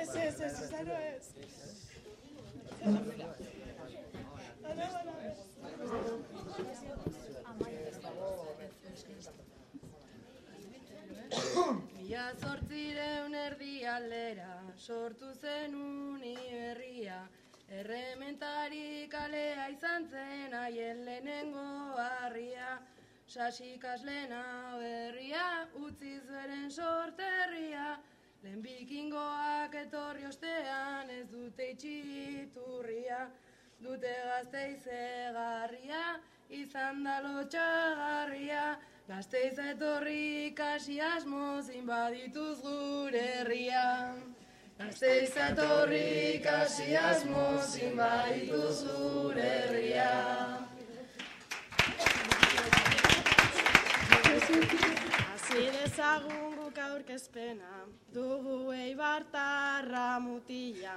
Ez, ez, ez, zaro ez. Mila zortzireun erdi aldera, sortu zen uni herria, errementari kalea izan zen haien lehenengo harria, sasikaslena berria, utzi zuen sorterria, lehen bikingoak etorri ostean ez dute itxiturria, dute gazteiz egarria, izan da lotxagarria, gazteiz etorri ikasi asmoz inbadituz gure herria. Gazteiz etorri ikasi asmoz inbadituz gure herria. Hasi dezagun guk aurkezpena, dugu eibartarra mutila.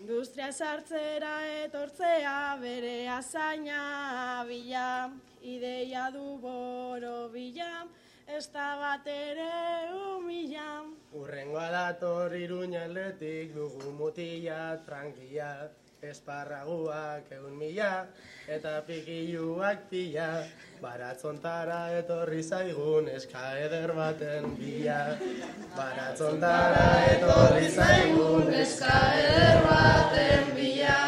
Industria sartzera etortzea bere azaina bila, ideia du boro bila, ez da bat ere humila. Urrengoa dator iruña aldetik dugu mutila, tranquila, esparraguak egun mila, eta pikiluak pila, baratzontara etorri zaigun eska eder baten bila. Baratzontara etorri zaigun Eska eder baten bila.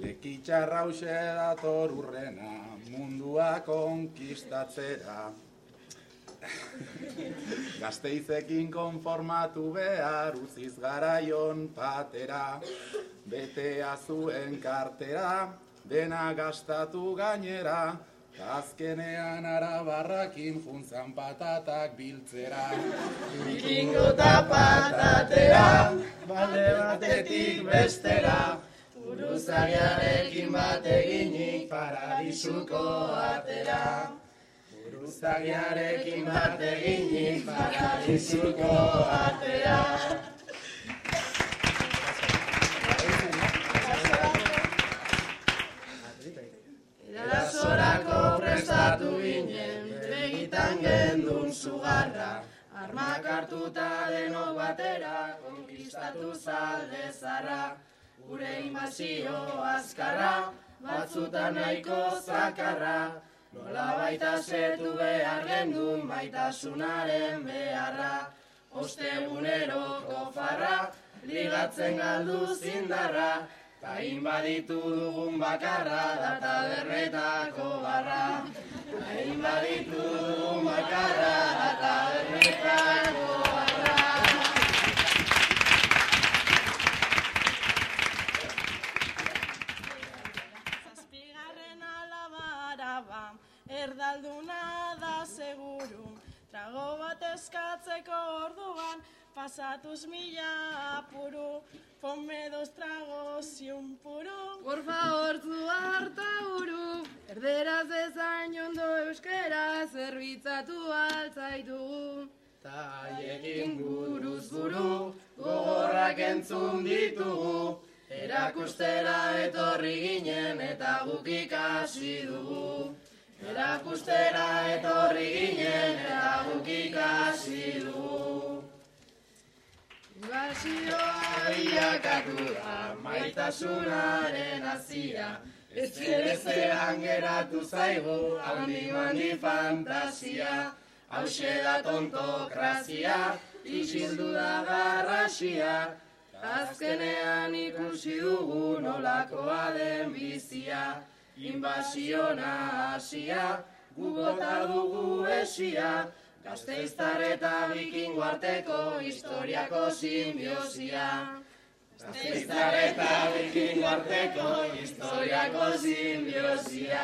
Lekitxarra hause dator urrena, mundua konkistatzera. Gazteizekin konformatu behar utziz garaion patera, betea zuen kartera, dena gastatu gainera, azkenean arabarrakin juntzan patatak biltzera. Bikingo eta patatera, balde batetik bestera, buruzagiarekin bat eginik paradisuko atera. Buruzagiarekin bat eginik paradisuko atera. Erasorako prestatu ginen, begitan gendun sugarra, armak hartuta denok batera, konkistatu zalde zarra, gure inbazio azkarra, batzutan nahiko zakarra, nola baita setu behar gendun baitasunaren beharra, osteguneroko farra, ligatzen galdu zindarra, Ta inbaditu dugun bakarra da tabernetako barra. Ta inbaditu dugun bakarra da tabernetako erdalduna da seguru. Trago bat eskatzeko orduan, pasatuz mila apuru. Ponme dos tragos y un puro. Por favor, zu harta uru, erderaz ezain ondo euskera zerbitzatu altzaitu. Ta haiekin buruz buru, gogorrak entzun ditugu. Erakustera etorri ginen eta guk ikasi dugu. Erakustera etorri ginen eta guk ikasi dugu. Invasioa Bilakatu da maitasunaren hazia, ez zerezean geratu zaigu handi mandi fantasia. Hauxe da tontokrazia, isildu da garrasia, azkenean ikusi dugu nolakoa den bizia. Invasiona hasia, gugota dugu esia, Gazteiztar eta bikingo arteko historiako simbiosia. Gazteiztar eta bikingo arteko historiako simbiosia.